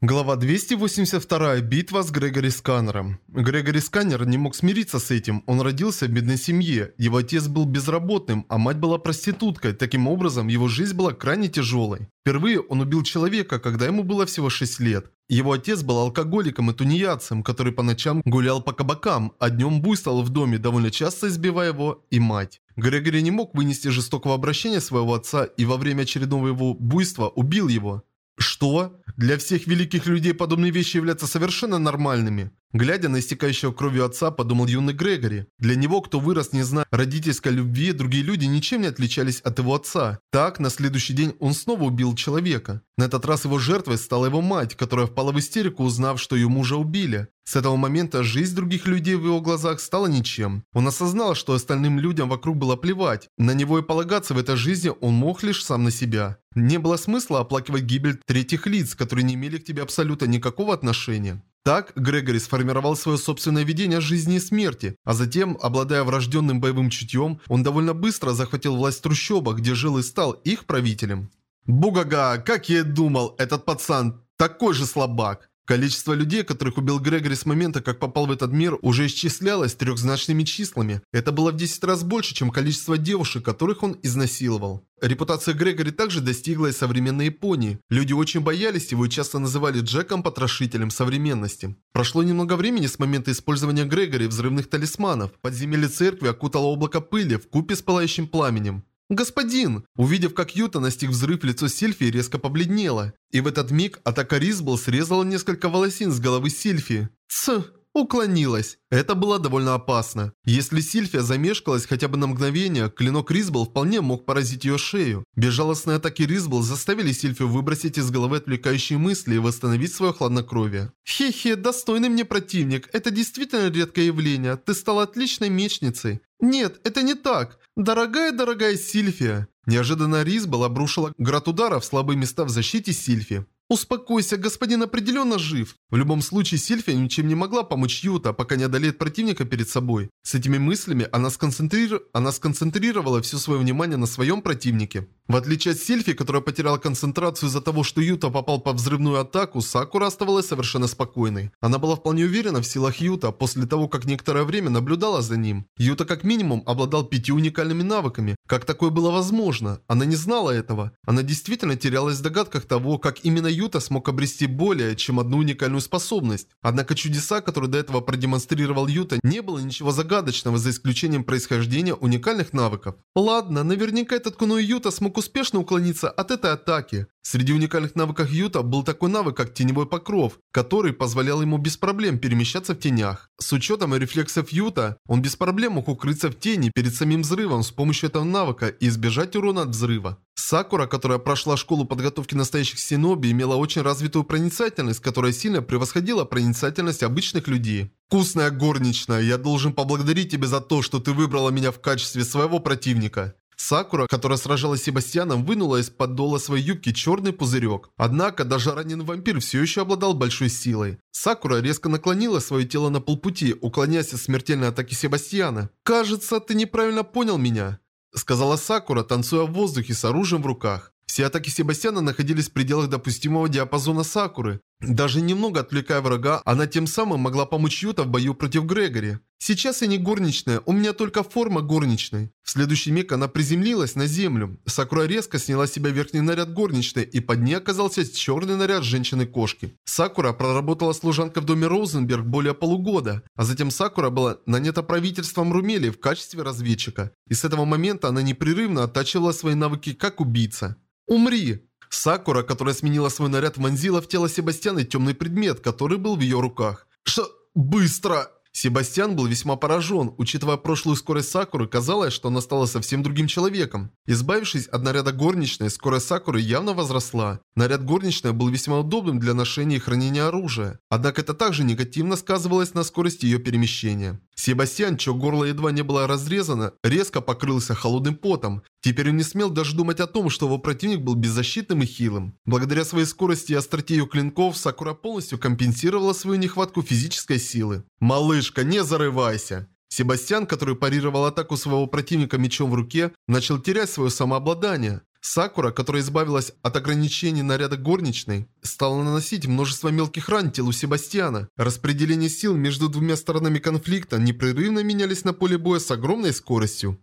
Глава 282. Битва с Грегори Сканером. Грегори Сканер не мог смириться с этим. Он родился в бедной семье. Его отец был безработным, а мать была проституткой. Таким образом, его жизнь была крайне тяжелой. Впервые он убил человека, когда ему было всего 6 лет. Его отец был алкоголиком и тунеядцем, который по ночам гулял по кабакам, а днем буйствовал в доме, довольно часто избивая его и мать. Грегори не мог вынести жестокого обращения своего отца и во время очередного его буйства убил его. Что? Для всех великих людей подобные вещи являются совершенно нормальными. Глядя на истекающего кровью отца, подумал юный Грегори. Для него, кто вырос, не зная родительской любви, другие люди ничем не отличались от его отца. Так, на следующий день он снова убил человека. На этот раз его жертвой стала его мать, которая впала в истерику, узнав, что ее мужа убили. С этого момента жизнь других людей в его глазах стала ничем. Он осознал, что остальным людям вокруг было плевать. На него и полагаться в этой жизни он мог лишь сам на себя. Не было смысла оплакивать гибель третьих лиц, которые не имели к тебе абсолютно никакого отношения. Так Грегори сформировал свое собственное видение жизни и смерти, а затем, обладая врожденным боевым чутьем, он довольно быстро захватил власть в трущобах, где жил и стал их правителем. Бугага, как я и думал, этот пацан такой же слабак. Количество людей, которых убил Грегори с момента, как попал в этот мир, уже исчислялось трехзначными числами. Это было в 10 раз больше, чем количество девушек, которых он изнасиловал. Репутация Грегори также достигла и современной Японии. Люди очень боялись его и часто называли Джеком-потрошителем современности. Прошло немного времени с момента использования Грегори взрывных талисманов. Подземелье церкви окутало облако пыли в купе с пылающим пламенем. «Господин!» Увидев, как Юта настиг взрыв, лицо Сильфи резко побледнело. И в этот миг атака Ризбл срезала несколько волосин с головы Сильфи. «Ц!» Уклонилась. Это было довольно опасно. Если Сильфия замешкалась хотя бы на мгновение, клинок Ризбл вполне мог поразить ее шею. Безжалостные атаки Ризбл заставили Сильфию выбросить из головы отвлекающие мысли и восстановить свое хладнокровие. «Хе-хе, достойный мне противник. Это действительно редкое явление. Ты стала отличной мечницей». «Нет, это не так. Дорогая-дорогая Сильфия». Неожиданно Ризбл обрушила град ударов в слабые места в защите Сильфи. «Успокойся, господин определенно жив». В любом случае, Сильфия ничем не могла помочь Юта, пока не одолеет противника перед собой. С этими мыслями она, сконцентрир... она сконцентрировала все свое внимание на своем противнике. В отличие от Сильфи, которая потеряла концентрацию из-за того, что Юта попал под взрывную атаку, Сакура оставалась совершенно спокойной. Она была вполне уверена в силах Юта после того, как некоторое время наблюдала за ним. Юта как минимум обладал пяти уникальными навыками. Как такое было возможно? Она не знала этого. Она действительно терялась в догадках того, как именно Юта смог обрести более, чем одну уникальную способность. Однако чудеса, которые до этого продемонстрировал Юта, не было ничего загадочного за исключением происхождения уникальных навыков. Ладно, наверняка этот Куно Юта смог успешно уклониться от этой атаки. Среди уникальных навыков Юта был такой навык, как Теневой Покров, который позволял ему без проблем перемещаться в тенях. С учетом рефлексов Юта, он без проблем мог укрыться в тени перед самим взрывом с помощью этого навыка и избежать урона от взрыва. Сакура, которая прошла школу подготовки настоящих синоби, имела очень развитую проницательность, которая сильно превосходила проницательность обычных людей. «Вкусная горничная, я должен поблагодарить тебя за то, что ты выбрала меня в качестве своего противника». Сакура, которая сражалась с Себастьяном, вынула из-под дола своей юбки черный пузырек. Однако, даже раненый вампир все еще обладал большой силой. Сакура резко наклонила свое тело на полпути, уклоняясь от смертельной атаки Себастьяна. «Кажется, ты неправильно понял меня», сказала Сакура, танцуя в воздухе с оружием в руках. Все атаки Себастьяна находились в пределах допустимого диапазона Сакуры. Даже немного отвлекая врага, она тем самым могла помочь Юта в бою против Грегори. Сейчас я не горничная, у меня только форма горничной. В следующий миг она приземлилась на землю. Сакура резко сняла с себя верхний наряд горничной, и под ней оказался черный наряд женщины-кошки. Сакура проработала служанкой в доме Розенберг более полугода, а затем Сакура была нанята правительством Румели в качестве разведчика. И с этого момента она непрерывно оттачивала свои навыки как убийца. «Умри!» Сакура, которая сменила свой наряд, вонзила в тело Себастьяна темный предмет, который был в ее руках. «Что? Быстро!» Себастьян был весьма поражен. Учитывая прошлую скорость Сакуры, казалось, что она стала совсем другим человеком. Избавившись от наряда горничной, скорость Сакуры явно возросла. Наряд горничной был весьма удобным для ношения и хранения оружия. Однако это также негативно сказывалось на скорости ее перемещения. Себастьян, чье горло едва не было разрезано, резко покрылся холодным потом. Теперь он не смел даже думать о том, что его противник был беззащитным и хилым. Благодаря своей скорости и остроте ее клинков, Сакура полностью компенсировала свою нехватку физической силы. «Малышка, не зарывайся!» Себастьян, который парировал атаку своего противника мечом в руке, начал терять свое самообладание. Сакура, которая избавилась от ограничений наряда горничной, стала наносить множество мелких ран телу Себастьяна. Распределение сил между двумя сторонами конфликта непрерывно менялись на поле боя с огромной скоростью.